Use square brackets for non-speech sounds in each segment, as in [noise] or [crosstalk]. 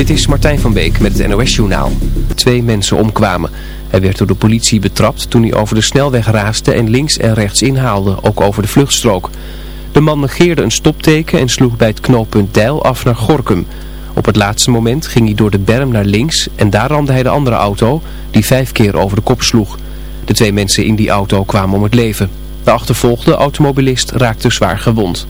Dit is Martijn van Beek met het NOS-journaal. Twee mensen omkwamen. Hij werd door de politie betrapt toen hij over de snelweg raasde en links en rechts inhaalde, ook over de vluchtstrook. De man negeerde een stopteken en sloeg bij het knooppunt Deil af naar Gorkum. Op het laatste moment ging hij door de berm naar links en daar ramde hij de andere auto, die vijf keer over de kop sloeg. De twee mensen in die auto kwamen om het leven. De achtervolgde automobilist raakte zwaar gewond.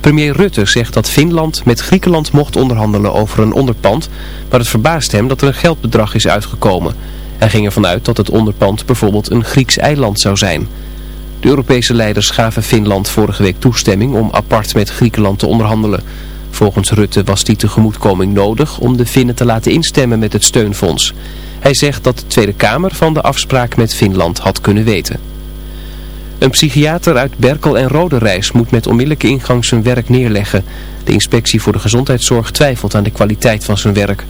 Premier Rutte zegt dat Finland met Griekenland mocht onderhandelen over een onderpand, maar het verbaast hem dat er een geldbedrag is uitgekomen. Hij ging ervan uit dat het onderpand bijvoorbeeld een Grieks eiland zou zijn. De Europese leiders gaven Finland vorige week toestemming om apart met Griekenland te onderhandelen. Volgens Rutte was die tegemoetkoming nodig om de Finnen te laten instemmen met het steunfonds. Hij zegt dat de Tweede Kamer van de afspraak met Finland had kunnen weten. Een psychiater uit Berkel en Roderijs moet met onmiddellijke ingang zijn werk neerleggen. De inspectie voor de gezondheidszorg twijfelt aan de kwaliteit van zijn werk.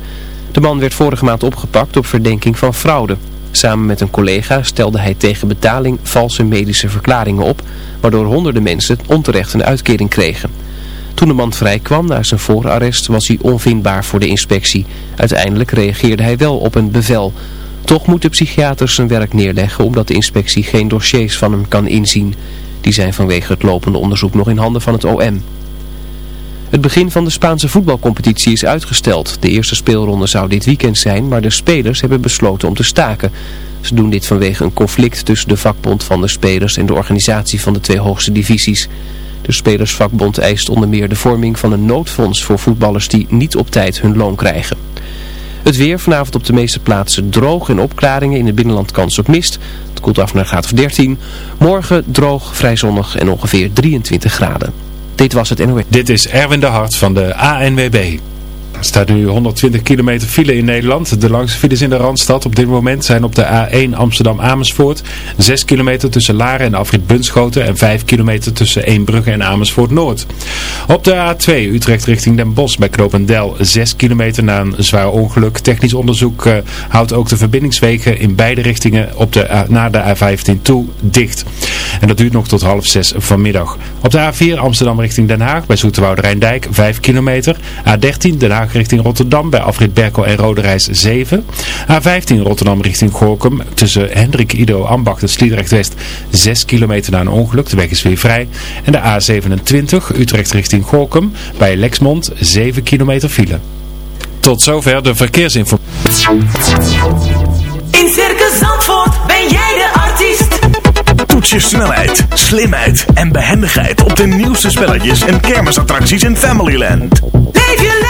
De man werd vorige maand opgepakt op verdenking van fraude. Samen met een collega stelde hij tegen betaling valse medische verklaringen op, waardoor honderden mensen onterecht een uitkering kregen. Toen de man vrijkwam na zijn voorarrest was hij onvindbaar voor de inspectie. Uiteindelijk reageerde hij wel op een bevel. Toch moet de psychiater zijn werk neerleggen omdat de inspectie geen dossiers van hem kan inzien. Die zijn vanwege het lopende onderzoek nog in handen van het OM. Het begin van de Spaanse voetbalcompetitie is uitgesteld. De eerste speelronde zou dit weekend zijn, maar de spelers hebben besloten om te staken. Ze doen dit vanwege een conflict tussen de vakbond van de spelers en de organisatie van de twee hoogste divisies. De spelersvakbond eist onder meer de vorming van een noodfonds voor voetballers die niet op tijd hun loon krijgen. Het weer vanavond op de meeste plaatsen droog en opklaringen. In het binnenland kans op mist. Het koelt af naar graad of 13. Morgen droog, vrij zonnig en ongeveer 23 graden. Dit was het NOS. Dit is Erwin de Hart van de ANWB. Er staat nu 120 kilometer file in Nederland. De langste files in de Randstad op dit moment zijn op de A1 Amsterdam-Amersfoort. 6 kilometer tussen Laren en Afrit Bunschoten en 5 kilometer tussen Eembrugge en Amersfoort-Noord. Op de A2 Utrecht richting Den Bosch bij Knopendel 6 kilometer na een zwaar ongeluk. Technisch onderzoek uh, houdt ook de verbindingswegen in beide richtingen op de, uh, naar de A15 toe dicht. En dat duurt nog tot half 6 vanmiddag. Op de A4 Amsterdam richting Den Haag bij Zoeterwoude Rijndijk 5 kilometer. A13 Den Haag richting Rotterdam bij afrit Berkel en Roderijs 7. A15 Rotterdam richting Gorkum tussen Hendrik Ido Ambacht en Sliedrecht West 6 kilometer na een ongeluk. De weg is weer vrij. En de A27 Utrecht richting Gorkum bij Lexmond 7 kilometer file. Tot zover de verkeersinformatie. In Circus Zandvoort ben jij de artiest. Toets je snelheid, slimheid en behendigheid op de nieuwste spelletjes en kermisattracties in Familyland. Leef je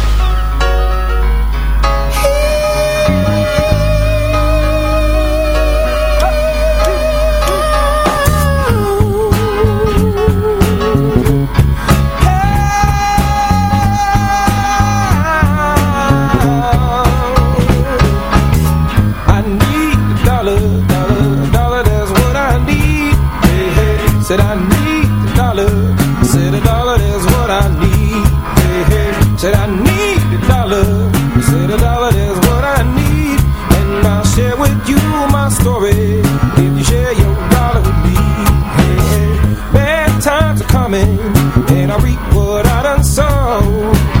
and I reap what I done sow.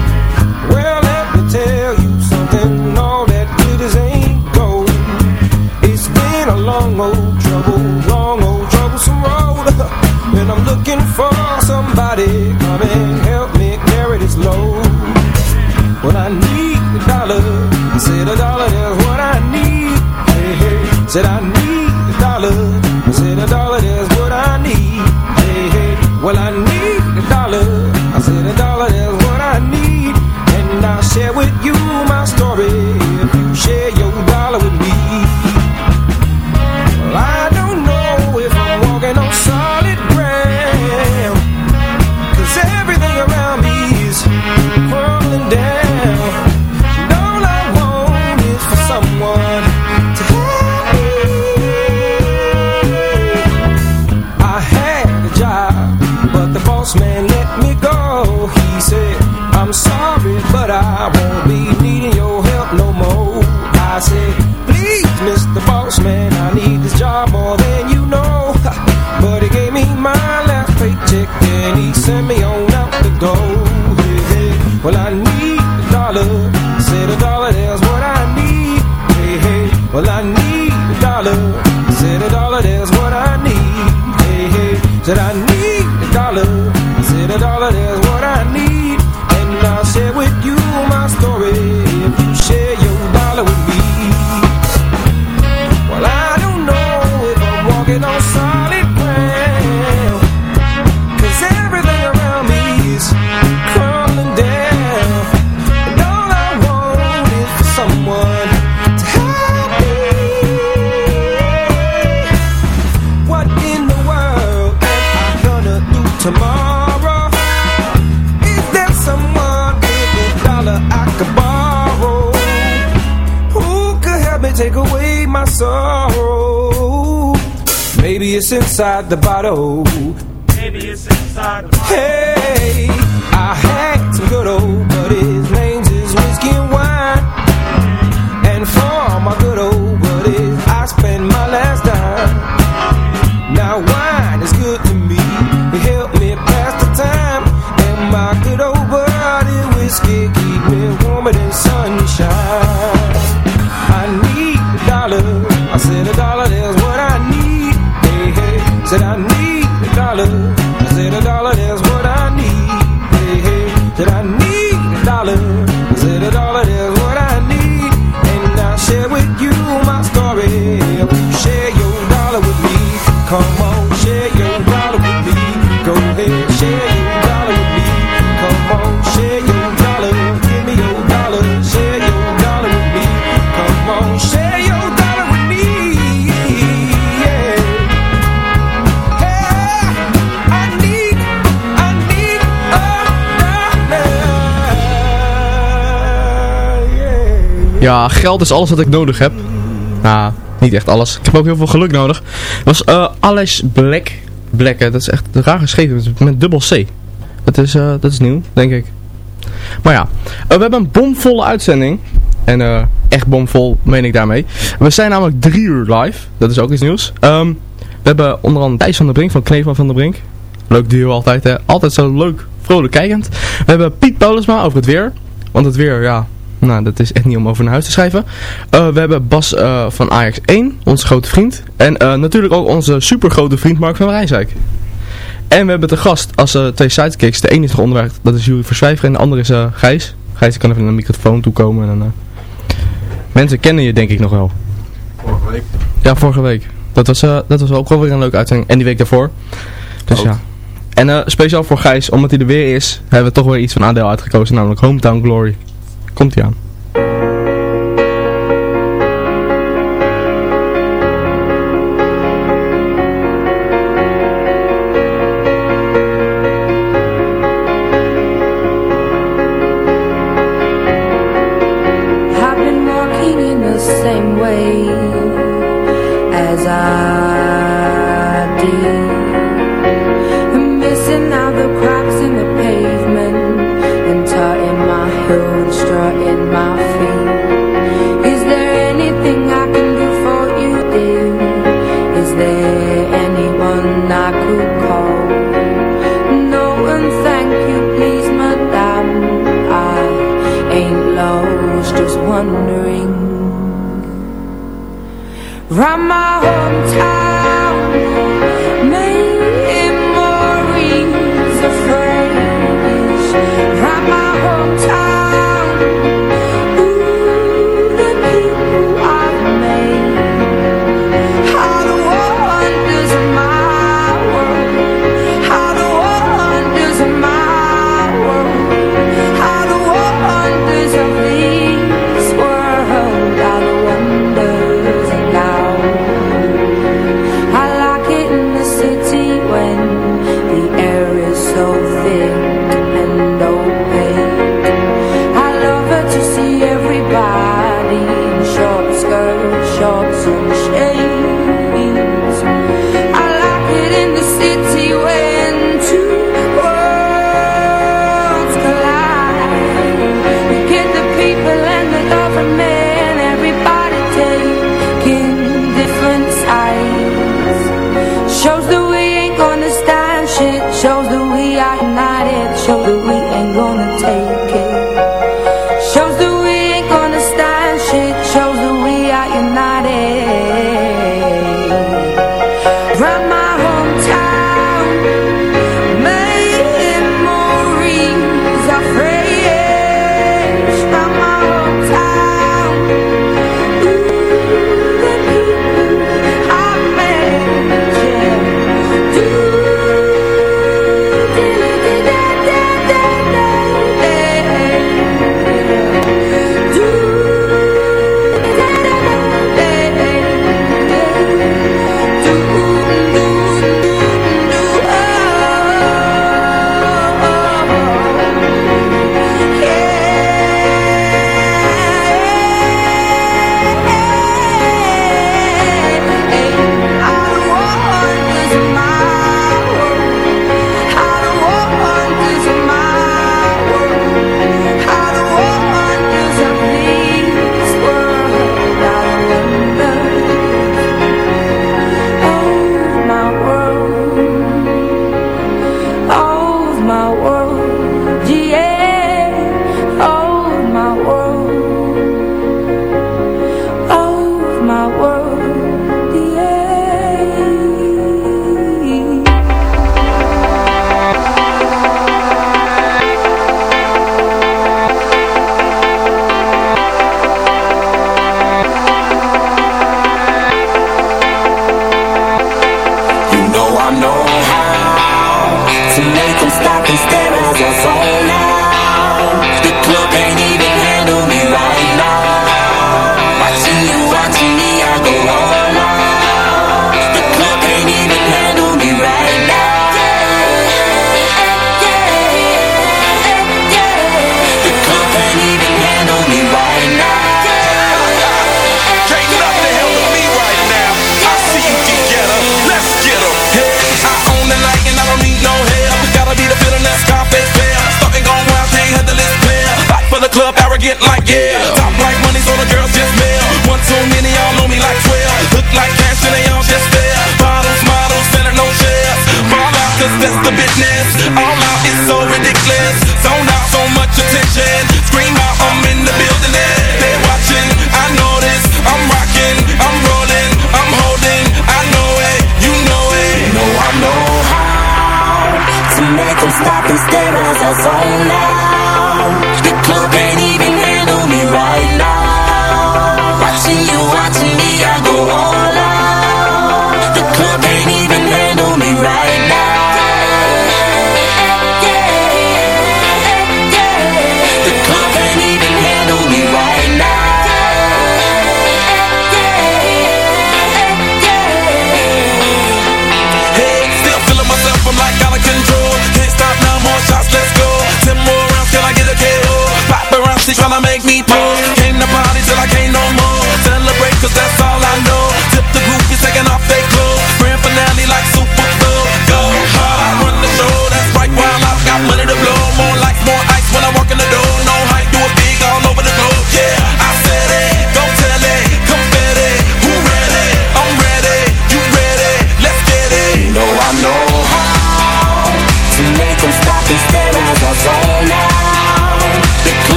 Maybe it's inside the bottle. Maybe it's inside the bottle. Hey, I had some good old Ja, geld is alles wat ik nodig heb. Nou, niet echt alles. Ik heb ook heel veel geluk nodig. Het was uh, Alice Black. Black, dat is echt raar geschreven. Met dubbel C. Dat is, eh, dat is nieuw, denk ik. Maar ja, eh, we hebben een bomvolle uitzending. En echt bomvol, meen ik daarmee. We zijn namelijk drie uur live. Dat is ook iets nieuws. Ehm, we hebben onder andere Thijs van der Brink van Knevel van der Brink. Leuk duo altijd, hè. Altijd zo leuk, vrolijk kijkend. We hebben Piet Paulusma over het weer. Want het weer, ja, nou, dat is echt niet om over naar huis te schrijven. Eh, we hebben Bas eh, van Ajax 1, onze grote vriend. En eh, natuurlijk ook onze supergrote vriend Mark van Rijswijk. En we hebben te gast als twee sidekicks. De ene is de onderweg, dat is Jury Verzwijver. En de andere is Gijs. Gijs kan even naar de microfoon toe komen. Mensen kennen je denk ik nog wel. Vorige week. Ja, vorige week. Dat was, dat was ook wel weer een leuke uitzending. En die week daarvoor. Dus ja. En speciaal voor Gijs, omdat hij er weer is, hebben we toch weer iets van aandeel uitgekozen. Namelijk Hometown Glory. Komt ie aan.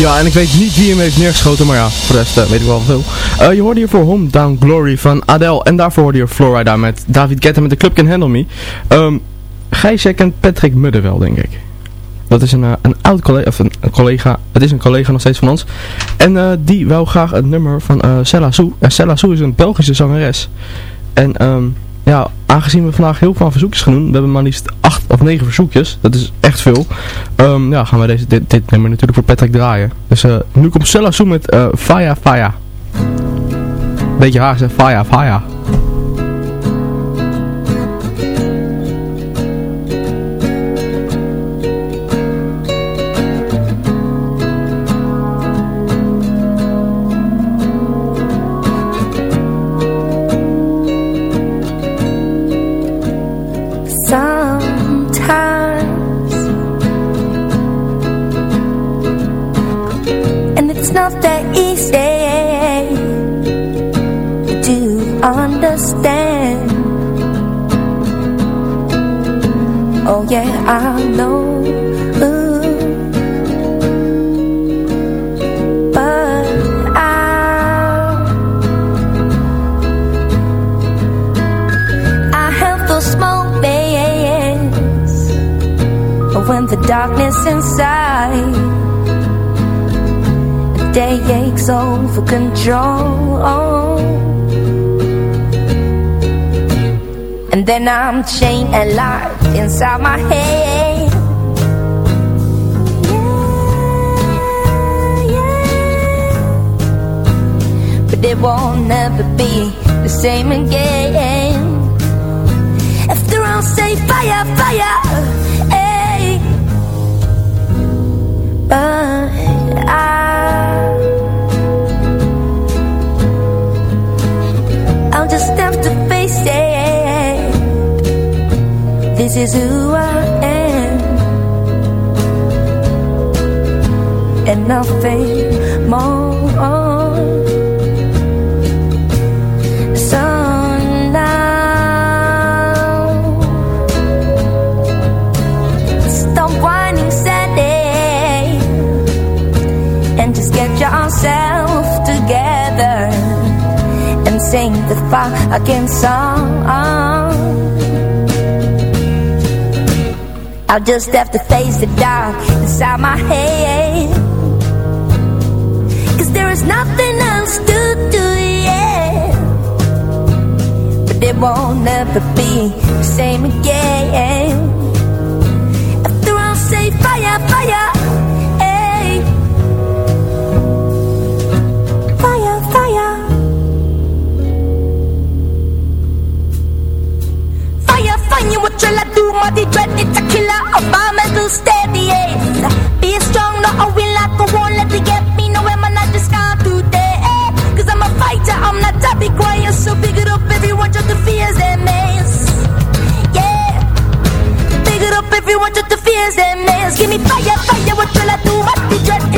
Ja, en ik weet niet wie hem heeft neergeschoten, maar ja, voor de rest eh, weet ik wel veel. Eh, je hoorde hier voor Hometown Glory van Adele. En daarvoor hoorde je Florida met David Guetta met The Club Can Handle Me. Um, Gijs, jij kent Patrick Mudde wel, denk ik. Dat is een, eh, een oud collega, of een, collega, het is een collega nog steeds van ons. En die wou graag het nummer van Cella Sou. En Sou is een Belgische zangeres. En ehm, ja, aangezien we vandaag heel veel verzoekjes gaan doen, we hebben maar liefst acht of negen verzoekjes, dat is echt veel, um, ja, gaan we deze, dit, dit nummer natuurlijk voor Patrick draaien. Dus uh, nu komt Cella Sou met uh, Faya Faya. Beetje haast, hè? Faya Faya. Over control and then I'm chained and locked inside my head Yeah, yeah. but it won't never be the same again after I'll say fire, fire, hey. But just have to face it. This is who I am, and nothing more. Sing the fucking song. I'll just have to face the dark inside my head. Cause there is nothing else to do, yeah. But it won't never be the same again. After I'll say fire, fire, I do? My dread, it's a killer. Environmental steady, yes. Be strong, not a will, I go on, let it get me. No, I'm not just can't do that. Cause I'm a fighter, I'm not be quiet. So big it up, everyone, just the fears and maze. Yeah. Big it up, everyone, just the fears and maze. Give me fire, fire, what shall I do? The dread,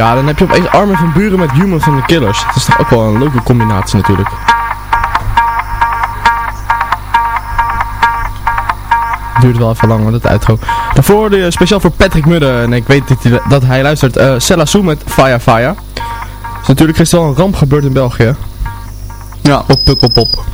Ja, dan heb je opeens Armin van Buren met Human van de Killers. Dat is toch ook wel een leuke combinatie natuurlijk. duurt wel even lang, want het. Daarvoor de, speciaal voor Patrick Mudde, en ik weet dat hij, dat hij luistert, eh Sella Sue met Fire Fire. Dus natuurlijk is er wel een ramp gebeurd in België. Ja. Op Pukkelpop.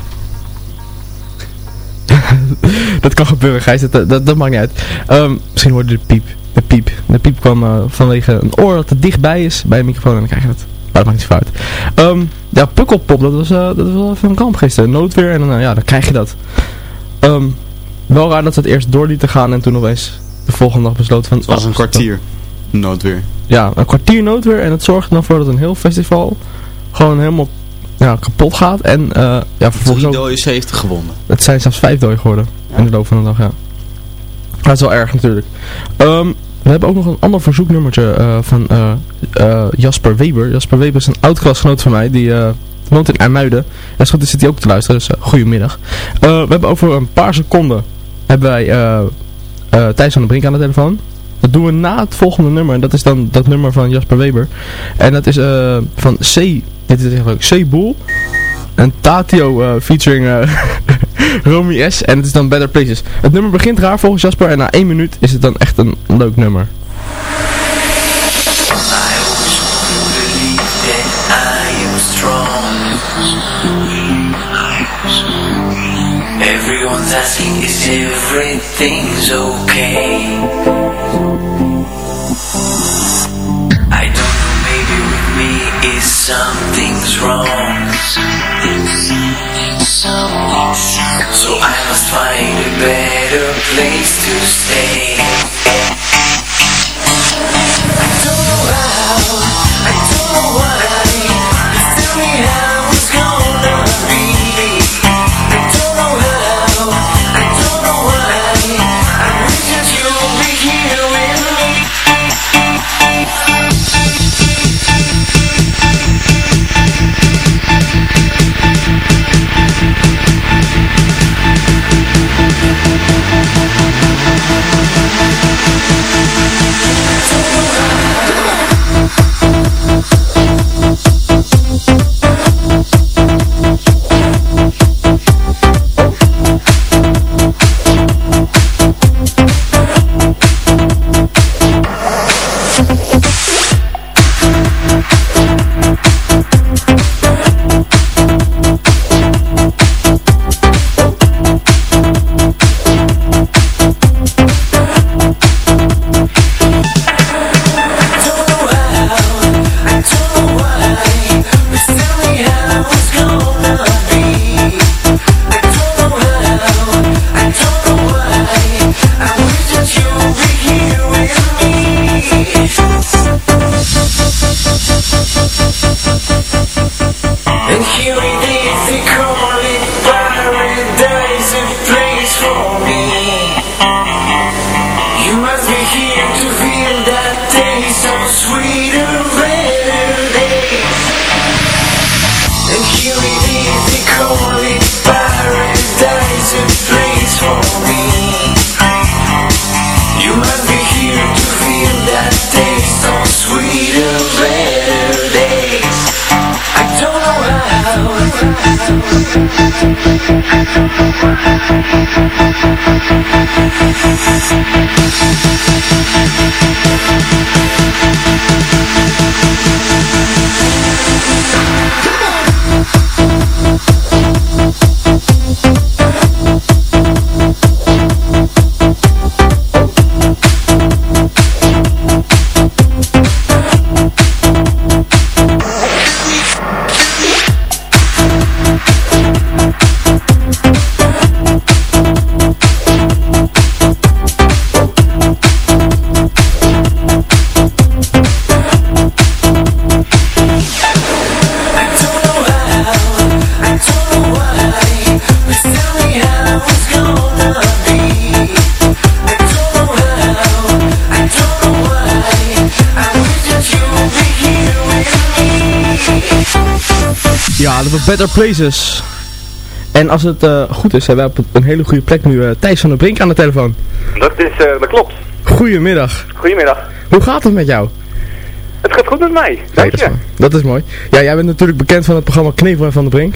[laughs] dat kan gebeuren, Gijs, dat, dat, dat maakt niet uit. Ehm, misschien hoorde je de piep. De piep. De piep kwam eh, vanwege een oor dat te dichtbij is bij een microfoon en dan krijg je dat. Maar dat maakt niet zo uit. Ehm, ja, Pukkelpop, dat was, eh, dat was wel even een ramp gisteren. Noodweer en dan, eh, ja, dan krijg je dat. Ehm, wel raar dat ze het eerst door lieten gaan en toen opeens de volgende dag besloten van... Het was een oh, kwartier noodweer. Ja, een kwartier noodweer en het zorgt er dan voor dat een heel festival gewoon helemaal ja, kapot gaat. En eh ja, vervolgens Drie dode 70 gewonnen. Het zijn zelfs vijf doden geworden in de loop van de dag, ja. Dat is wel erg natuurlijk. Ehm, we hebben ook nog een ander verzoeknummertje eh, van eh, eh, Jasper Weber. Jasper Weber is een oud klasgenoot van mij, die woont in IJmuiden. En zo zit hij ook te luisteren, dus uh, goedemiddag. We hebben over een paar seconden hebben wij Thijs van de Brink aan de telefoon. Dat doen we na het volgende nummer. En dat is dan dat nummer van Jasper Weber. En dat is eh, van C. Dit is eigenlijk C. Boel. En Tatio featuring eh [laughs] Romy S. En het is dan Better Places. Het nummer begint raar volgens Jasper. En na één minuut is het dan echt een leuk nummer. Everyone's asking is everything's okay. I don't know, maybe with me is something's wrong. So I must find a better place to stay. Better Places. En als het eh, goed is, hebben we op een hele goede plek nu eh, Thijs van der Brink aan de telefoon. Dat, is, eh, dat klopt. Goedemiddag. Goedemiddag. Hoe gaat het met jou? Het gaat goed met mij, dank dat, je. is mooi. dat is mooi. Ja, jij bent natuurlijk bekend van het programma Knevel en Van der Brink.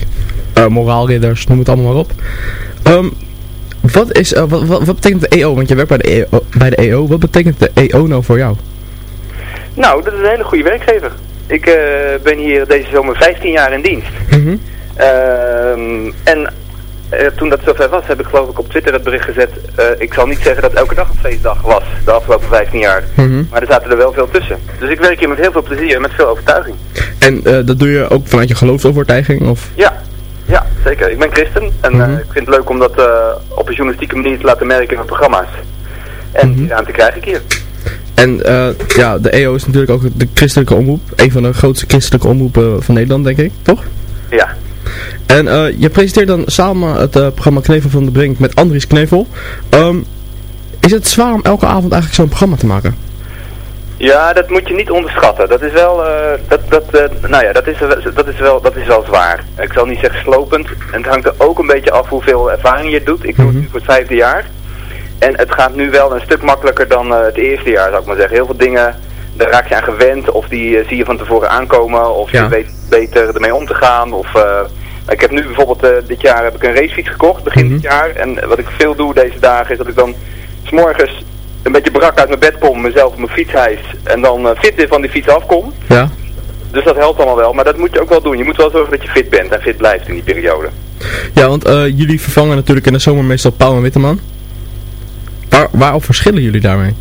Moraalridders, noem het allemaal maar op. Ehm, wat, is, wat, wat, wat betekent de EO? Want je werkt bij de, EO, bij de EO. Wat betekent de EO nou voor jou? Nou, dat is een hele goede werkgever. Ik eh, ben hier deze zomer 15 jaar in dienst. Mhm. Ehm, en eh, toen dat zover was, heb ik geloof ik op Twitter het bericht gezet. eh, ik zal niet zeggen dat elke dag een feestdag was, de afgelopen 15 jaar. Mhm. Maar er zaten er wel veel tussen. Dus ik werk hier met heel veel plezier en met veel overtuiging. En dat doe je ook vanuit je geloofsovertuiging? Of? Ja, ja, zeker. Ik ben christen en Mhm. ik vind het leuk om dat op een journalistieke manier te laten merken in mijn programma's. En die ruimte krijg ik hier. En eh, ja, de EO is natuurlijk ook de christelijke omroep. Een van de grootste christelijke omroepen van Nederland, denk ik. Toch? Ja. En eh, je presenteert dan samen het eh, programma Knevel van de Brink met Andries Knevel. Ehm, is het zwaar om elke avond eigenlijk zo'n programma te maken? Ja, dat moet je niet onderschatten. Dat is wel, dat, dat, nou ja, dat is, dat, is wel, dat is wel zwaar. Ik zal niet zeggen slopend. En het hangt er ook een beetje af hoeveel ervaring je doet. Ik doe het nu voor het vijfde jaar. En het gaat nu wel een stuk makkelijker dan eh, het eerste jaar, zou ik maar zeggen. Heel veel dingen, daar raak je aan gewend. Of die eh, zie je van tevoren aankomen. Of Ja. je weet beter ermee om te gaan. Of, eh, ik heb nu bijvoorbeeld, dit jaar heb ik een racefiets gekocht, begin dit jaar. En wat ik veel doe deze dagen is dat ik dan s'morgens een beetje brak uit mijn bed kom, mezelf op mijn fiets hijs. En dan eh, fit weer van die fiets afkom. Ja. Dus dat helpt allemaal wel, maar dat moet je ook wel doen. Je moet wel zorgen dat je fit bent en fit blijft in die periode. Ja, want jullie vervangen natuurlijk in de zomer meestal Paul en Witteman. Waar, waarop verschillen jullie daarmee?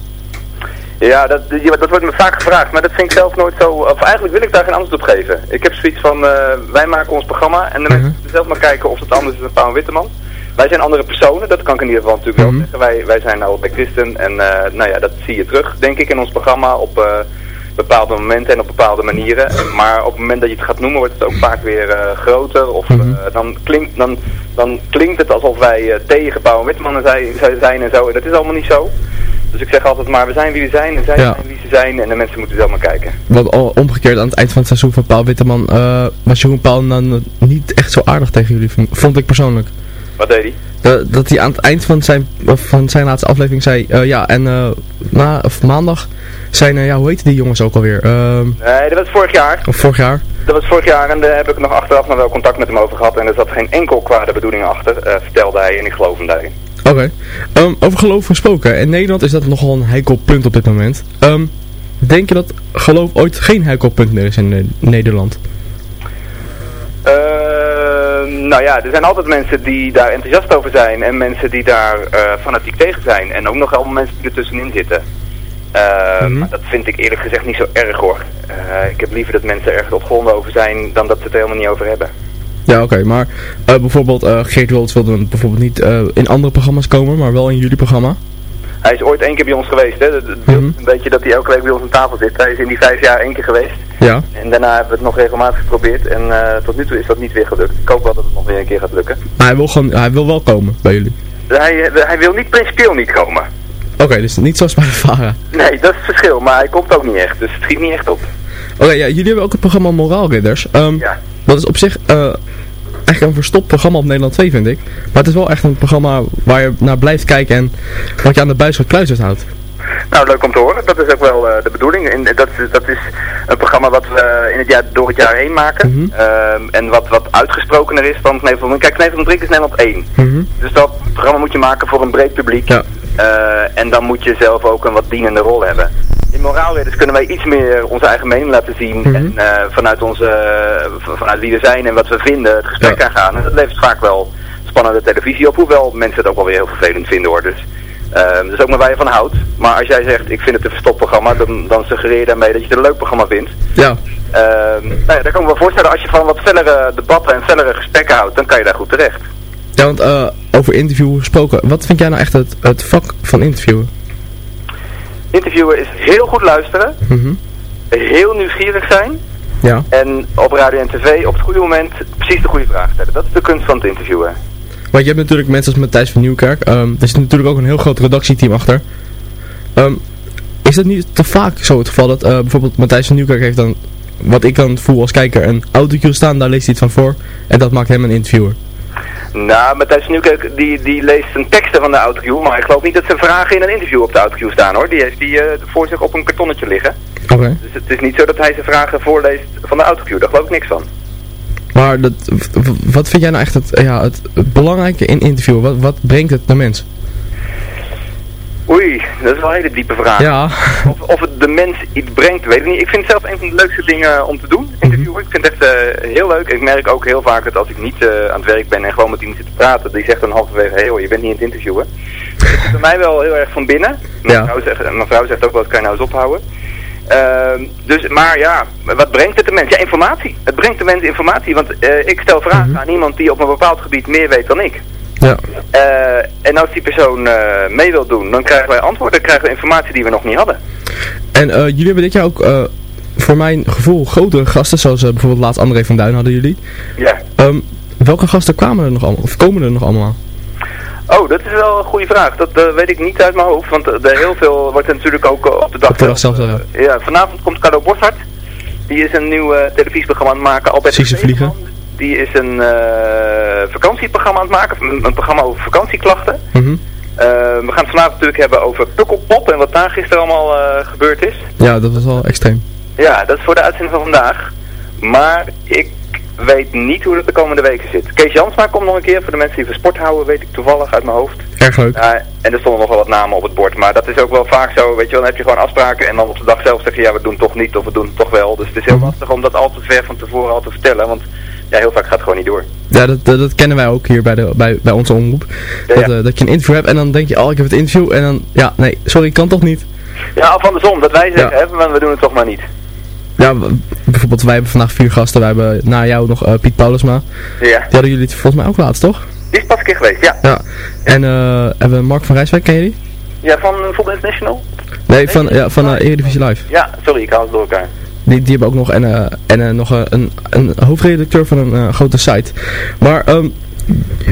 Ja, dat, dat wordt me vaak gevraagd, maar dat vind ik zelf nooit zo... Of eigenlijk wil ik daar geen antwoord op geven. Ik heb zoiets van, eh, wij maken ons programma en de mensen moeten zelf maar kijken of het anders is dan Paul Witteman. Wij zijn andere personen, dat kan ik in ieder geval natuurlijk wel zeggen. Wij, wij zijn nou bij Christen en eh, nou ja, dat zie je terug, denk ik, in ons programma op eh, bepaalde momenten en op bepaalde manieren. Maar op het moment dat je het gaat noemen, wordt het ook vaak weer eh, groter. Of eh, dan, klinkt, dan, dan klinkt het alsof wij eh, tegen Paul Witteman zijn, zijn en zo. En dat is allemaal niet zo. Dus ik zeg altijd maar, we zijn wie we zijn en zij Ja. zijn wie ze zijn en de mensen moeten zelf maar kijken. Want al omgekeerd aan het eind van het seizoen van Paul Witteman was Jeroen Paul dan niet echt zo aardig tegen jullie, vond, ik persoonlijk. Wat deed hij? Dat, dat hij aan het eind van zijn, van zijn laatste aflevering zei, ja en na, of maandag zijn, eh, ja hoe heette die jongens ook alweer? Ehm, Nee, dat was vorig jaar. of vorig jaar? Dat was vorig jaar en daar heb ik nog achteraf nog wel contact met hem over gehad. En er zat geen enkel kwade bedoeling achter, eh, vertelde hij en ik geloof hem daarin. Oké. Ehm, over geloof gesproken. In Nederland is dat nogal een heikel punt op dit moment. Ehm, denk je dat geloof ooit geen heikel punt meer is in eh, Nederland? Nou ja, er zijn altijd mensen die daar enthousiast over zijn en mensen die daar fanatiek tegen zijn. En ook nog allemaal mensen die er tussenin Ehm, maar dat vind ik eerlijk gezegd niet zo erg hoor. Eh, ik heb liever dat mensen ergens opgewonden over zijn dan dat ze het er helemaal niet over hebben. Ja, oké. maar eh, bijvoorbeeld eh, Geert Wilders wilde dan bijvoorbeeld niet in andere programma's komen, maar wel in jullie programma. Hij is ooit één keer bij ons geweest. Hè. Beeld is een beetje dat hij elke week bij ons aan tafel zit. Hij is in die vijf jaar één keer geweest. Ja. En daarna hebben we het nog regelmatig geprobeerd. En tot nu toe is dat niet weer gelukt. Ik hoop wel dat het nog weer een keer gaat lukken. Maar hij wil, gewoon, hij wil wel komen bij jullie. Hij, hij wil niet principieel niet komen. Oké, dus niet zoals bij de VARA. Nee, dat is het verschil. Maar hij komt ook niet echt. Dus het schiet niet echt op. Oké, ja, jullie hebben ook het programma Moraalridders. Ehm Dat is op zich eh, echt een verstopt programma op Nederland 2, vind ik. Maar het is wel echt een programma waar je naar blijft kijken en wat je aan de buis gekluisterd houdt. Nou, leuk om te horen. Dat is ook wel eh, de bedoeling. En dat, is- dat is een programma wat we in het jaar, door het jaar heen maken. Ehm, en wat, wat uitgesprokener is dan Knevel van Drink. Kijk, Knevel van Drink is Nederland 1. Dus dat programma moet je maken voor een breed publiek. Ja. Eh, en dan moet je zelf ook een wat dienende rol hebben. In moraalridders kunnen wij iets meer onze eigen mening laten zien. En eh, vanuit, onze, vanuit wie we zijn en wat we vinden het gesprek aangaan. En dat levert vaak wel spannende televisie op. Hoewel mensen het ook wel weer heel vervelend vinden hoor. Dus, ehm dus ook maar waar je van houdt. Maar als jij zegt ik vind het een verstopt programma. Dan, dan suggereer je daarmee dat je het een leuk programma vindt. Ja. Ehm nou ja, daar kan ik me wel voorstellen. Als je van wat fellere debatten en fellere gesprekken houdt. Dan kan je daar goed terecht. Ja, want eh, over interviewen gesproken. Wat vind jij nou echt het, het vak van interviewen? Interviewen is heel goed luisteren. Mhm. Heel nieuwsgierig zijn. Ja. En op radio en tv op het goede moment precies de goede vraag stellen. Dat is de kunst van het interviewen. Want je hebt natuurlijk mensen als Matthijs van Nieuwkerk. ehm er zit natuurlijk ook een heel groot redactieteam achter. Ehm, is het niet te vaak zo het geval dat eh, bijvoorbeeld Matthijs van Nieuwkerk heeft dan, wat ik dan voel als kijker, een autocue staan, daar leest hij het van voor. En dat maakt hem een interviewer. Nou, Matthijs Nieuwkerk die, die leest een teksten van de autocue. Maar ik geloof niet dat zijn vragen in een interview op de autocue staan hoor. Die heeft die eh, voor zich op een kartonnetje liggen. Oké. Dus het is niet zo dat hij zijn vragen voorleest van de autocue. Daar geloof ik niks van. Maar dat, wat vind jij nou echt het, ja, het, belangrijke in interviewen? Wat, wat brengt het de mens? Oei, dat is wel een hele diepe vraag. Ja. Of, of het de mens iets brengt, weet ik niet. Ik vind het zelf een van de leukste dingen om te doen, interviewen. Ik vind het echt heel leuk. Ik merk ook heel vaak dat als ik niet eh, aan het werk ben en gewoon met iemand zit te praten, die zegt dan halverwege, hé hoor, je bent niet aan het interviewen. Dat is bij mij wel heel erg van binnen. Mijn, Ja. vrouw, zegt, mijn vrouw zegt ook wel, kan je nou eens ophouden. Ehm, dus, maar ja, wat brengt het de mens? Ja, informatie. Het brengt de mens informatie, want eh, ik stel vragen aan iemand die op een bepaald gebied meer weet dan ik. Ja. Eh, en als die persoon eh, mee wil doen, dan krijgen wij antwoorden, krijgen we informatie die we nog niet hadden. En eh, jullie hebben dit jaar ook, voor mijn gevoel, grote gasten, zoals bijvoorbeeld laatst André van Duin hadden jullie. Ja. Ehm, welke gasten kwamen er nog allemaal, of komen er nog allemaal? Oh, dat is wel een goede vraag. Dat weet ik niet uit mijn hoofd, want er heel veel wordt er natuurlijk ook op de dag... Op de dag zelf, ja. Ja, vanavond komt Carlo Boshart. Die is een nieuw televisieprogramma aan het maken. Ze vliegen? Die is een eh, vakantieprogramma aan het maken, een, een programma over vakantieklachten. Mhm. Eh, we gaan het vanavond natuurlijk hebben over Pukkelpop en wat daar gisteren allemaal eh, gebeurd is. Ja, dat was wel extreem. Ja, dat is voor de uitzending van vandaag. Maar ik weet niet hoe het de komende weken zit. Kees Jansma komt nog een keer. Voor de mensen die van sport houden, weet ik toevallig uit mijn hoofd. Erg leuk. En er stonden nog wel wat namen op het bord. Maar dat is ook wel vaak zo, weet je wel. Dan heb je gewoon afspraken en dan op de dag zelf zeg je, ja, we doen het toch niet of we doen het toch wel. Dus het is heel lastig om dat al te ver van tevoren al te vertellen. Want ja, heel vaak gaat het gewoon niet door. Ja, dat, dat, dat kennen wij ook hier bij, de, bij, bij onze omroep. Ja, dat, eh, dat je een interview hebt en dan denk je, oh ik heb het interview en dan, ja, nee, sorry, ik kan toch niet. Ja, of andersom, dat wij zeggen, hè, maar we doen het toch maar niet. Ja, bijvoorbeeld wij hebben vandaag vier gasten, wij hebben na jou nog eh, Piet Paulusma. Ja, Die hadden jullie volgens mij ook laatst, toch? die is pas een keer geweest, ja. Ja. En eh hebben we Mark van Rijswijk, ken je die? Ja, van uh, Voetbal International? Nee, van, ja, van Eredivisie Live. Ja, sorry, ik haal het door elkaar. Die, die hebben ook nog, en, eh, en eh, nog eh, een, een hoofdredacteur van een grote site. Maar ehm,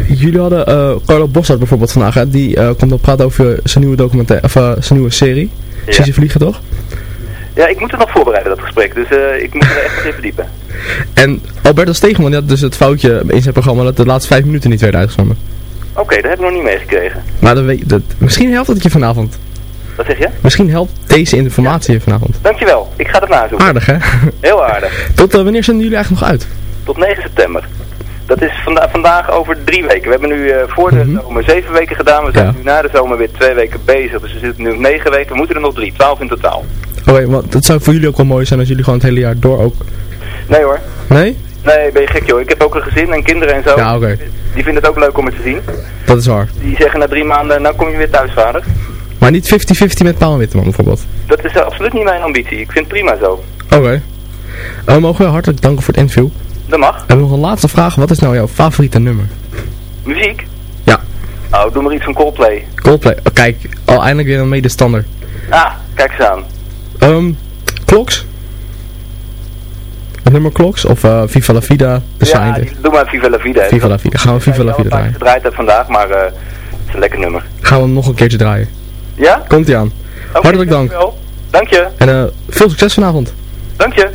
jullie hadden Carlo Bossart bijvoorbeeld vandaag, hè, die eh, komt op praten over zijn nieuwe documentaire, of zijn nieuwe serie. Ja. Zie ze vliegen toch? Ja, ik moet het nog voorbereiden, dat gesprek. Dus ik moet er echt in verdiepen. [laughs] En Alberto Stegeman die had dus het foutje in zijn programma dat de laatste vijf minuten niet werden uitgezonden. Oké, dat heb ik nog niet meegekregen. Maar dat weet, dat, misschien helpt het je vanavond. Wat zeg je? Misschien helpt deze informatie je vanavond. Dankjewel, ik ga het nazoeken. Aardig hè? Heel aardig. Tot eh, wanneer zenden jullie eigenlijk nog uit? Tot 9 september. Dat is vanda vandaag over drie weken. We hebben nu eh, voor de zomer zeven weken gedaan. We zijn Mhm. Ja. nu na de zomer weer twee weken bezig. Dus we zitten nu op negen weken. We moeten er nog drie, twaalf in totaal. Oké, want het zou voor jullie ook wel mooi zijn als jullie gewoon het hele jaar door ook... Nee hoor. Nee? Nee, ben je gek joh. Ik heb ook een gezin en kinderen en zo. Ja, oké. Die vinden het ook leuk om het te zien. Dat is waar. Die zeggen na drie maanden, nou kom je weer thuis vader. Maar niet 50-50 met Paul Witteman bijvoorbeeld. Dat is absoluut niet mijn ambitie. Ik vind het prima zo. Oké. Eh, mogen we hartelijk danken voor het interview. Dat mag. We hebben nog een laatste vraag. Wat is nou jouw favoriete nummer? Muziek? Ja. Oh, doe maar iets van Coldplay. Coldplay. Oh, kijk, al eindelijk weer een medestander. Ah, kijk eens aan. Ehm, Kloks? Het nummer Kloks? Of eh, Viva la Vida? De ja, die- doe maar Viva la Vida. Viva la Vida. Gaan we Viva la Vida Ik draaien? gedraaid heb vandaag, maar eh, het is een lekker nummer. Gaan we hem nog een keertje draaien? Ja? Komt ie aan. Hartelijk dank. dankjewel. Dank je. En eh, veel succes vanavond. Dank je.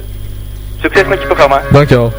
Succes met je programma. Dankjewel.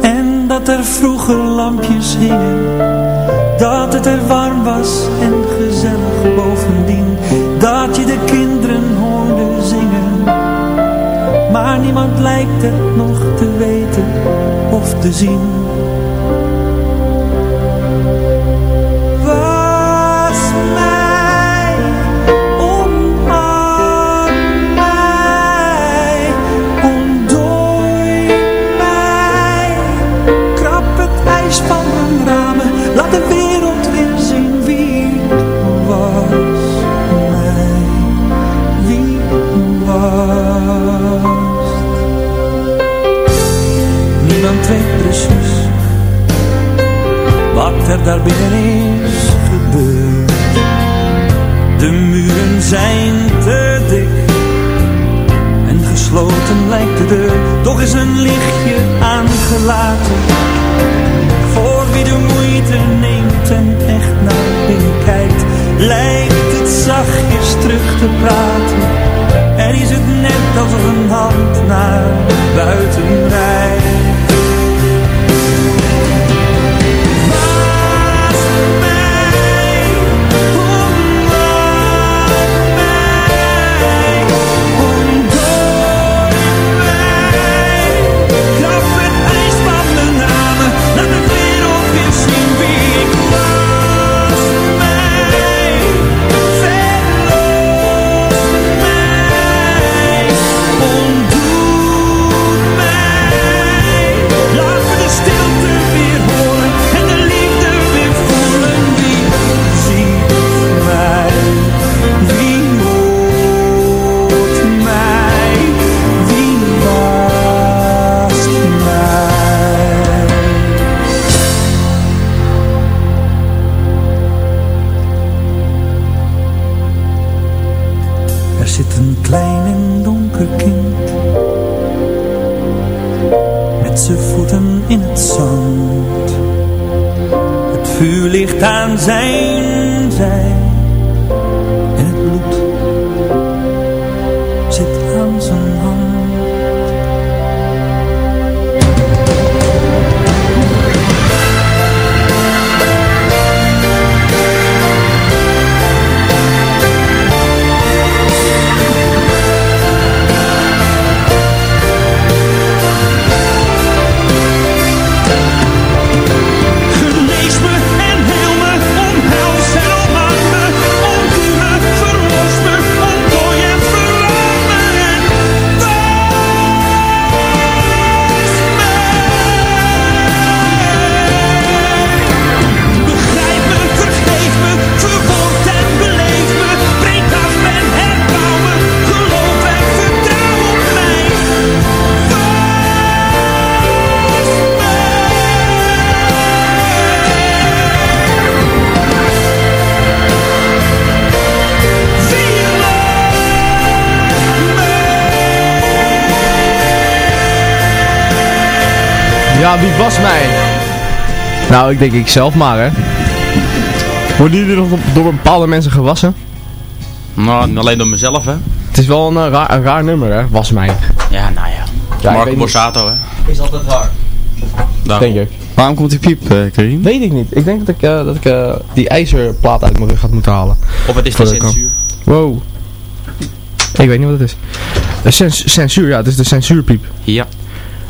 En dat er vroeger lampjes hingen. Dat het er warm was en gezellig bovendien, dat je de kinderen hoorde zingen. Maar niemand lijkt het nog te weten of te zien. Mijn ramen, laat de wereld weer zien wie was. Mij, wie was. Niemand weet precies wat er daar binnen is gebeurd. De muren zijn te dik en gesloten lijkt de deur. Toch is een lichtje aangelaten de moeite neemt en echt naar binnen kijkt. Lijkt het zachtjes terug te praten en is het net alsof een hand naar buiten reikt. Met zijn voeten in het zand. Het vuur ligt aan zijn zij Ja, wie was mij? Nou, ik denk ik zelf maar, hè. Worden jullie nog door bepaalde mensen gewassen? Nou, alleen door mezelf, hè. Het is wel een, eh, raar, een raar nummer, hè. Was mij. Ja, nou ja. Marco. Borsato, hè. Is altijd raar. Daarom. Denk ik. Waarom komt die piep, eh Karim? Weet ik niet. Ik denk dat ik, eh, dat ik eh, die ijzerplaat uit mijn rug had moeten halen. Of het is de kan- censuur. Wow. Ik weet niet wat het is. Cens- censuur, ja, het is de censuurpiep. Ja.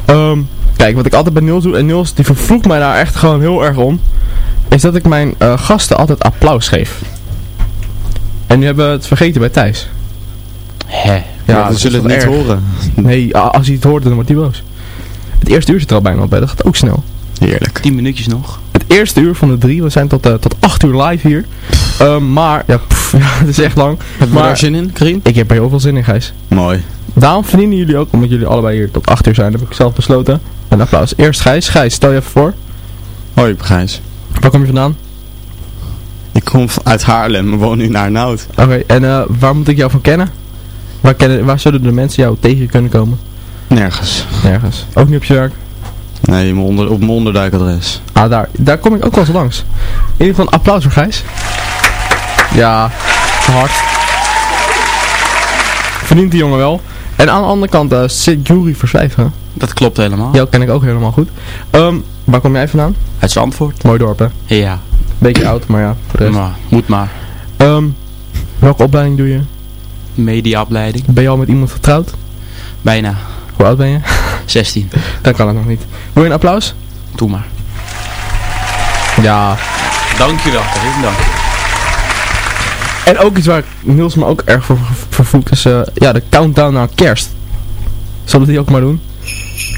Ehm, kijk, wat ik altijd bij Niels doe, en Niels die vervloekt mij daar echt gewoon heel erg om, is dat ik mijn eh, gasten altijd applaus geef. En nu hebben we het vergeten bij Thijs. Hè? Ja, we dat zullen het niet erg? horen. Nee, als hij het hoort, dan wordt hij boos. Het eerste uur zit er al bijna op, hè. dat gaat ook snel. Heerlijk. 10 minuutjes nog. Het eerste uur van de drie, we zijn tot, eh, tot 8 uur live hier. Ehm, maar, ja, pff, [laughs] ja, het is echt lang. Maar daar zin in, Karin? ik heb er heel veel zin in, Gijs. Mooi. Daarom verdienen jullie ook, omdat jullie allebei hier tot 8 uur zijn, heb ik zelf besloten. Een applaus. Eerst Gijs. Gijs, stel je even voor. Hoi, ik ben Gijs. Waar kom je vandaan? Ik kom uit Haarlem, maar woon nu naar Noud. Oké, en eh, waar moet ik jou van kennen? Waar, kennen? waar zullen de mensen jou tegen kunnen komen? Nergens. Nergens. Ook niet op je werk? Nee, onder, op mijn onderduikadres. Ah, daar, daar kom ik ook wel eens langs. In ieder geval een applaus voor Gijs. Ja, hard. Verdient die jongen wel. En aan de andere kant uh, zit Jury Verswijven. Dat klopt helemaal. Jou ken ik ook helemaal goed. Ehm, waar kom jij vandaan? Uit Zandvoort. Mooi dorp, hè? Ja. Beetje oud, maar ja, voor de rest. Maar, moet maar. Ehm, welke opleiding doe je? Mediaopleiding. Ben je al met iemand getrouwd? Bijna. Hoe oud ben je? 16. [laughs] Dan kan het nog niet. Wil je een applaus? Doe maar. Ja. Dankjewel, Karin. Dank. En ook iets waar Niels me ook erg voor ver- vervoegt is eh, ja, de countdown naar kerst. Zullen we die ook maar doen?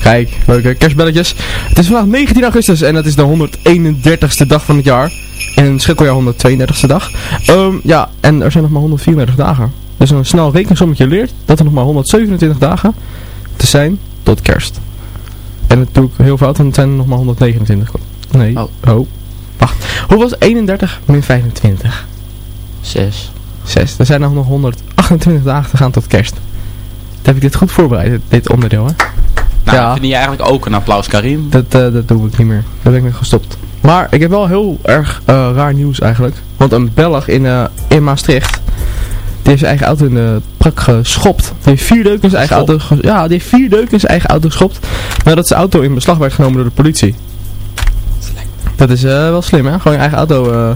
Kijk, leuke kerstbelletjes. Het is vandaag 19 augustus en het is de 131ste dag van het jaar. Een schrikkeljaar 132ste dag. Ehm, ja, en er zijn nog maar 134 dagen. Dus een snel rekensommetje leert dat er nog maar 127 dagen te zijn tot kerst. En dat doe ik heel fout, want het zijn er nog maar 129. Nee. Oh. oh. Wacht. Hoe was 31 min 25? 6. 6. Er zijn nog nog 128 dagen te gaan tot kerst. Dan heb ik dit goed voorbereid, dit, onderdeel hè. Nou, Ja. vind je eigenlijk ook een applaus, Karim? Dat, eh, dat doe ik niet meer. Daar ben ik mee gestopt. Maar ik heb wel heel erg eh, raar nieuws eigenlijk. Want een Belg in, eh, in Maastricht, die heeft zijn eigen auto in de prak geschopt. Die heeft vier deuken in zijn eigen auto Ja, die heeft vier deuken in zijn eigen auto geschopt. Nadat zijn auto in beslag werd genomen door de politie. Dat is eh, wel slim hè, gewoon je eigen auto...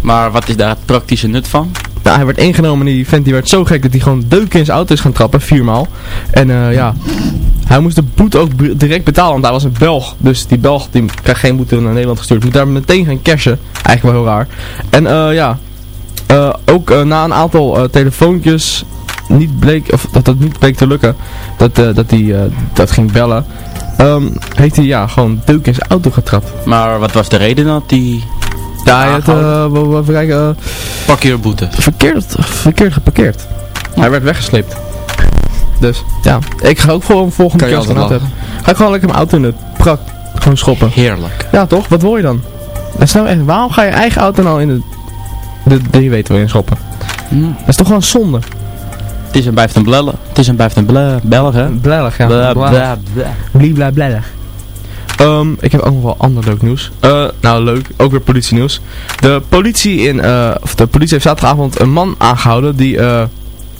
Maar wat is daar het praktische nut van? Nou, hij werd ingenomen en die vent die werd zo gek dat hij gewoon deuken in zijn auto is gaan trappen, viermaal. En eh, ja, hij moest de boete ook direct betalen, want hij was een Belg. Dus die Belg die krijgt geen boete naar Nederland gestuurd. Moet daar meteen gaan cashen. Eigenlijk wel heel raar. En eh, ja, eh, ook na een aantal telefoontjes niet bleek, of dat het niet bleek te lukken, dat, dat hij dat ging bellen. ehm, heeft hij ja, gewoon deuken in zijn auto getrapt. Maar wat was de reden dat hij had, eh, we- even kijken, eh, Parkeerboete. verkeerd, verkeerd geparkeerd. Hij werd weggesleept. Dus, ja. Ik ga ook gewoon volgende Kan je keer als ik een altijd auto heb. Ga ik gewoon lekker mijn auto in de prak gewoon schoppen. Heerlijk. Ja, toch? Wat wil je dan? Dat is nou echt, waarom ga je eigen auto nou in de... de, de je weet wel in schoppen. Hm. Dat is toch gewoon zonde. Het is en blijft een blellen. Het is en blijft een ble Belg, hè? Blellig, ja. Bla, Bla- bla, bla. Ehm, ik heb ook nog wel ander leuk nieuws. Eh, nou leuk, ook weer politienieuws. De politie in, eh, of de politie heeft zaterdagavond een man aangehouden die eh,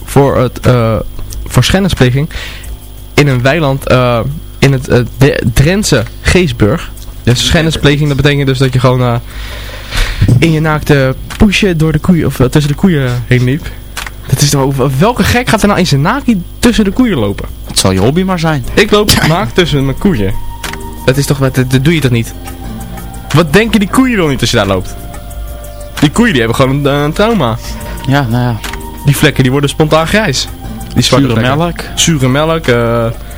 voor het eh voor schennispleging in een weiland in het de Drentse Geesburg. Dus schennispleging, dat betekent dus dat je gewoon in je naakte poesje door de koeien of tussen de koeien heen liep. Dat is toch, welke gek gaat er nou in zijn naakie tussen de koeien lopen? Het zal je hobby maar zijn. Ik loop naakt tussen mijn koeien. Dat is toch, wat- dat, dat doe je toch niet? Wat denken die koeien wel niet als je daar loopt? Die koeien die hebben gewoon een, een trauma. Ja, nou ja. Die vlekken die worden spontaan grijs. Die zwarte Zure vlekken. melk. Zure melk. eh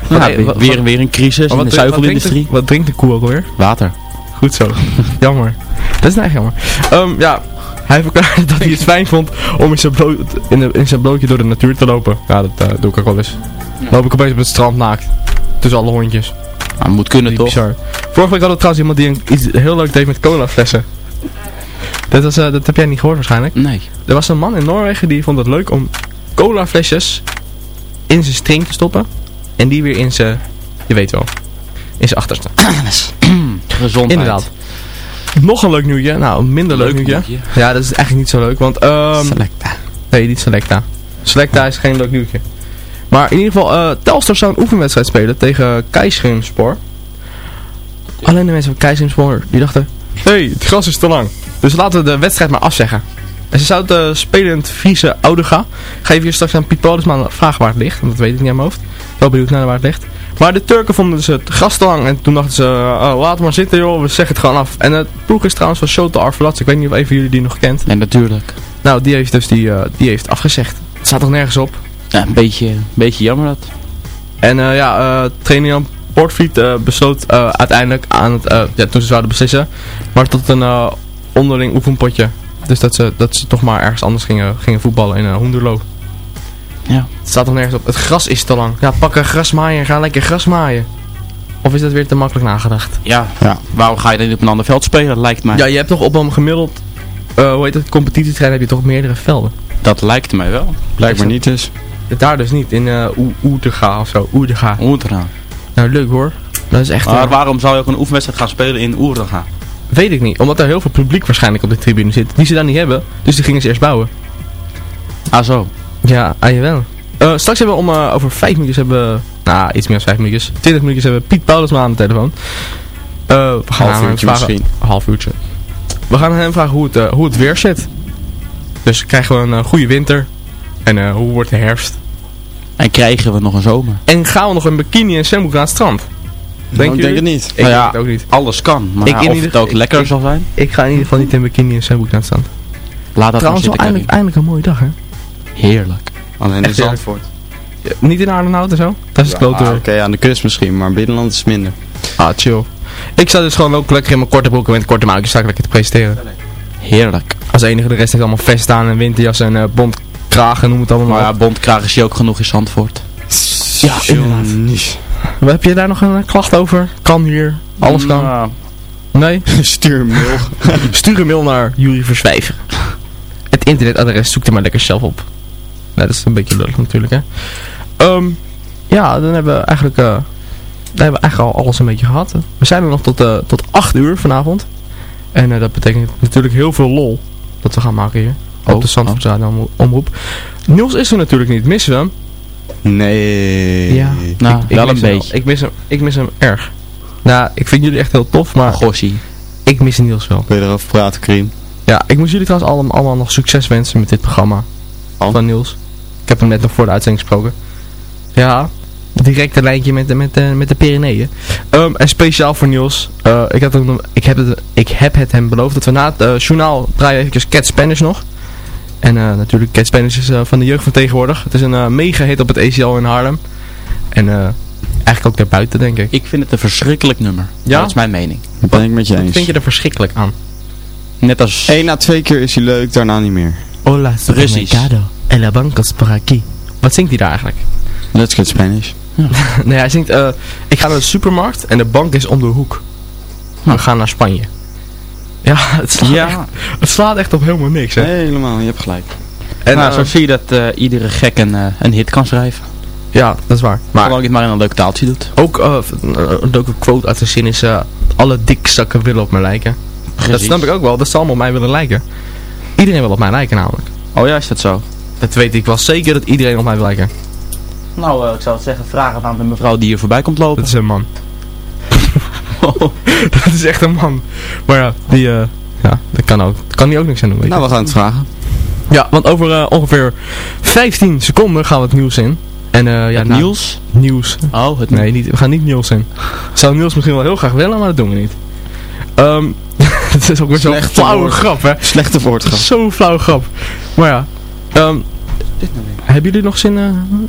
Nou, wat- weer, weer een crisis in de wat- wat drinkt zuivelindustrie. de- Wat drinkt de koe ook alweer? Water. Goed zo. [laughs] jammer. Dat is nou echt jammer. Ehm, ja, hij verklaarde [laughs] dat hij het fijn vond om in zijn, bloot, in, de, in zijn blootje door de natuur te lopen. Ja, dat eh, doe ik ook wel eens. Loop ik opeens op het strand naakt. Tussen alle hondjes. Nou, moet kunnen toch? Bizar. Vorige week hadden we trouwens iemand die een, iets heel leuk deed met colaflessen. Dat, was, eh, dat heb jij niet gehoord waarschijnlijk. Nee. Er was een man in Noorwegen die vond het leuk om colaflesjes in zijn string te stoppen. En die weer in zijn, je weet wel, in zijn achterste. [clears throat] [clears throat] Gezondheid. Inderdaad. Nog een leuk nieuwtje. Nou, een minder leuk, Leuk nieuwtje. nieuwtje. Ja, dat is eigenlijk niet zo leuk. Want, ehm Selecta. Nee, niet Selecta. Selecta is geen leuk nieuwtje. Maar in ieder geval, eh Telstar zou een oefenwedstrijd spelen tegen Keisgrimspoor. Alleen de mensen van Keisgrimspoor, die dachten... Hé, hey, het gras is te lang. Dus laten we de wedstrijd maar afzeggen. En ze zouden uh, spelen in het Friese Oudega. Ga even hier straks aan Piet Polisman vragen waar het ligt. Want dat weet ik niet aan mijn hoofd. Wel benieuwd naar waar het ligt. Maar de Turken vonden dus het gras te lang. En toen dachten ze, uh, laat maar zitten joh, we zeggen het gewoon af. En het ploeg is trouwens van Shota. Ik weet niet of even jullie die nog kent. En natuurlijk. nou, die heeft dus die, eh, die heeft afgezegd. Het staat toch nergens op? Ja, een beetje, een beetje jammer dat. En eh, ja, eh trainer Jan Portvliet eh, besloot eh, uiteindelijk aan het, eh, ja, toen ze zouden beslissen, maar tot een eh, onderling oefenpotje. Dus dat ze, dat ze toch maar ergens anders gingen, gingen voetballen in uh, Hoenderloo. Ja. Het staat toch nergens op. Het gras is te lang. Ja, pak een grasmaaier en ga lekker gras maaien. Of is dat weer te makkelijk nagedacht? Ja, waarom ga je dan niet op een ander veld spelen, lijkt mij. Ja, je hebt toch op een gemiddeld, eh, hoe heet het, competitietrein heb je toch meerdere velden. Dat lijkt mij wel. Lijkt me niet dus. Daar dus niet, in uh, Oerdega of zo. Oerdega. Oerdega. Nou, leuk hoor. Dat is echt... Maar eh, waarom zou je ook een oefenwedstrijd gaan spelen in Oerdega? Weet ik niet, omdat er heel veel publiek waarschijnlijk op de tribune zit, die ze daar niet hebben. Dus die gingen ze eerst bouwen. Ah zo. Ja, ah jawel. Eh straks hebben we om eh, over vijf minuutjes hebben, nou iets meer dan vijf minuutjes, twintig minuutjes hebben we Piet Paulusma aan de telefoon. Eh we gaan Half uurtje vragen, misschien. Een half uurtje. We gaan aan hem vragen hoe het, hoe het weer zit. Dus krijgen we een goede winter en eh, hoe wordt de herfst? En krijgen we nog een zomer? En gaan we nog een bikini en zwembroek naar het strand? Nou, ik denk het niet. Ik Nou denk ja, het ook niet. Alles kan, maar Ik of ieder- het ook ik- lekker ik- zal zijn? Ik ga in ieder geval niet in bikini en zwembroek naar het strand. Laat dat Trouwens wel eindelijk, eindelijk een mooie dag hè? Heerlijk. Alleen in. Zandvoort. Ja, niet in Arnhem en zo? Dat is het klote. Oké, aan de kust misschien, maar binnenland is minder. Ah, chill. Ik sta dus gewoon ook lekker in mijn korte broeken met korte mouwtjes sta ik lekker te presenteren. Heerlijk. Als enige de rest heeft allemaal vest aan en winterjas en eh kragen, noem het allemaal Maar maar. ja, bondkraag is je ook genoeg in Zandvoort. Ja, inderdaad. Heb je daar nog een eh, klacht over? Kan hier, alles kan. Nou, Nee? [laughs] Stuur een mail. [laughs] Stuur een mail naar Jury Verswijver. Het internetadres zoek er maar lekker zelf op. Nou, dat is een beetje lullig natuurlijk hè. Ehm, ja, dan hebben we eigenlijk, eh, dan hebben we eigenlijk al alles een beetje gehad. We zijn er nog tot, eh tot 8 uur vanavond. En eh, dat betekent natuurlijk heel veel lol dat we gaan maken hier. Op Oh, de Zandvoortsradio omro- omroep. Niels is er natuurlijk niet. Missen we hem? Nee. Ja. nou Ik wel een mis hem beetje. Ik mis hem, ik mis hem erg. Nou, ik vind jullie echt heel tof, maar Gossie. ik mis Niels wel. Wil je erover praten, Kriem? Ja, ik moet jullie trouwens allemaal, allemaal nog succes wensen met dit programma van Niels. Ik heb hem net nog voor de uitzending gesproken. Ja, direct een lijntje met, de- met, de- met de Pyreneeën. Ehm, en speciaal voor Niels. eh, ik, had hem, ik, heb het, ik heb het hem beloofd dat we na het eh, journaal draaien eventjes Cat Spanish nog. En eh, natuurlijk Cat Spanish is eh, van de jeugd van tegenwoordig. Het is een eh, mega hit op het ACL in Haarlem. En eh, eigenlijk ook daarbuiten denk ik. Ik vind het een verschrikkelijk nummer. Ja? Dat is mijn mening. Dat ben ik met je Wat eens. vind je er verschrikkelijk aan? Net als... Eén na twee keer is hij leuk, daarna niet meer. Hola, Precies. supermercado. En la banca aquí. Wat zingt hij daar eigenlijk? Let's get Spanish. [laughs] nee, hij zingt, eh, ik ga naar de supermarkt en de bank is om de hoek. We gaan naar Spanje. Ja, het slaat, Ja. echt, het slaat echt op helemaal niks, hè. Helemaal, je hebt gelijk. En, nou, eh, zo zie je dat eh, iedere gek een, eh, een hit kan schrijven. ja, dat is waar. Maar Zolang je het maar in een leuk taaltje doet. ook, eh, een leuke quote uit de zin is, eh, alle dikzakken willen op me lijken. Dat snap ik ook wel, dat ze allemaal op mij willen lijken. Iedereen wil op mij lijken namelijk. Oh ja, is dat zo? Dat weet ik wel zeker dat iedereen op mij wil lijken. Nou, eh, ik zou het zeggen, vraag het aan de mevrouw die hier voorbij komt lopen. Dat is een man. [laughs] dat is echt een man. Maar ja, die, eh, ja, dat kan ook. Dat kan die ook niks aan doen. Nou, we gaan het vragen. Ja, want over eh, ongeveer 15 seconden gaan we het nieuws in. En eh ja, Het nou, nieuws? Nieuws. Oh, het Nee, niet, we gaan niet nieuws in. Zou Niels misschien wel heel graag willen, maar dat doen we niet. Ehm [laughs] het is ook weer zo'n flauwe woord. grap, hè. Slechte woordgrap. Zo'n flauwe grap. Maar ja, ehm, hebben jullie nog zin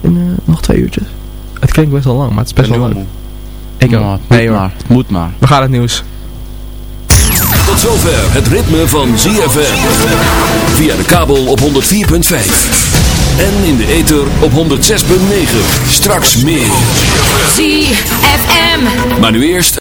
in nog twee uurtjes? Het klinkt best wel lang, maar het is best wel leuk. Ik ook. Nee hoor, maar. Moet maar. we gaan het nieuws. Tot zover het ritme van ZFM. Via de kabel op 104.5. En in de ether op 106.9. Straks meer. ZFM. Maar nu eerst...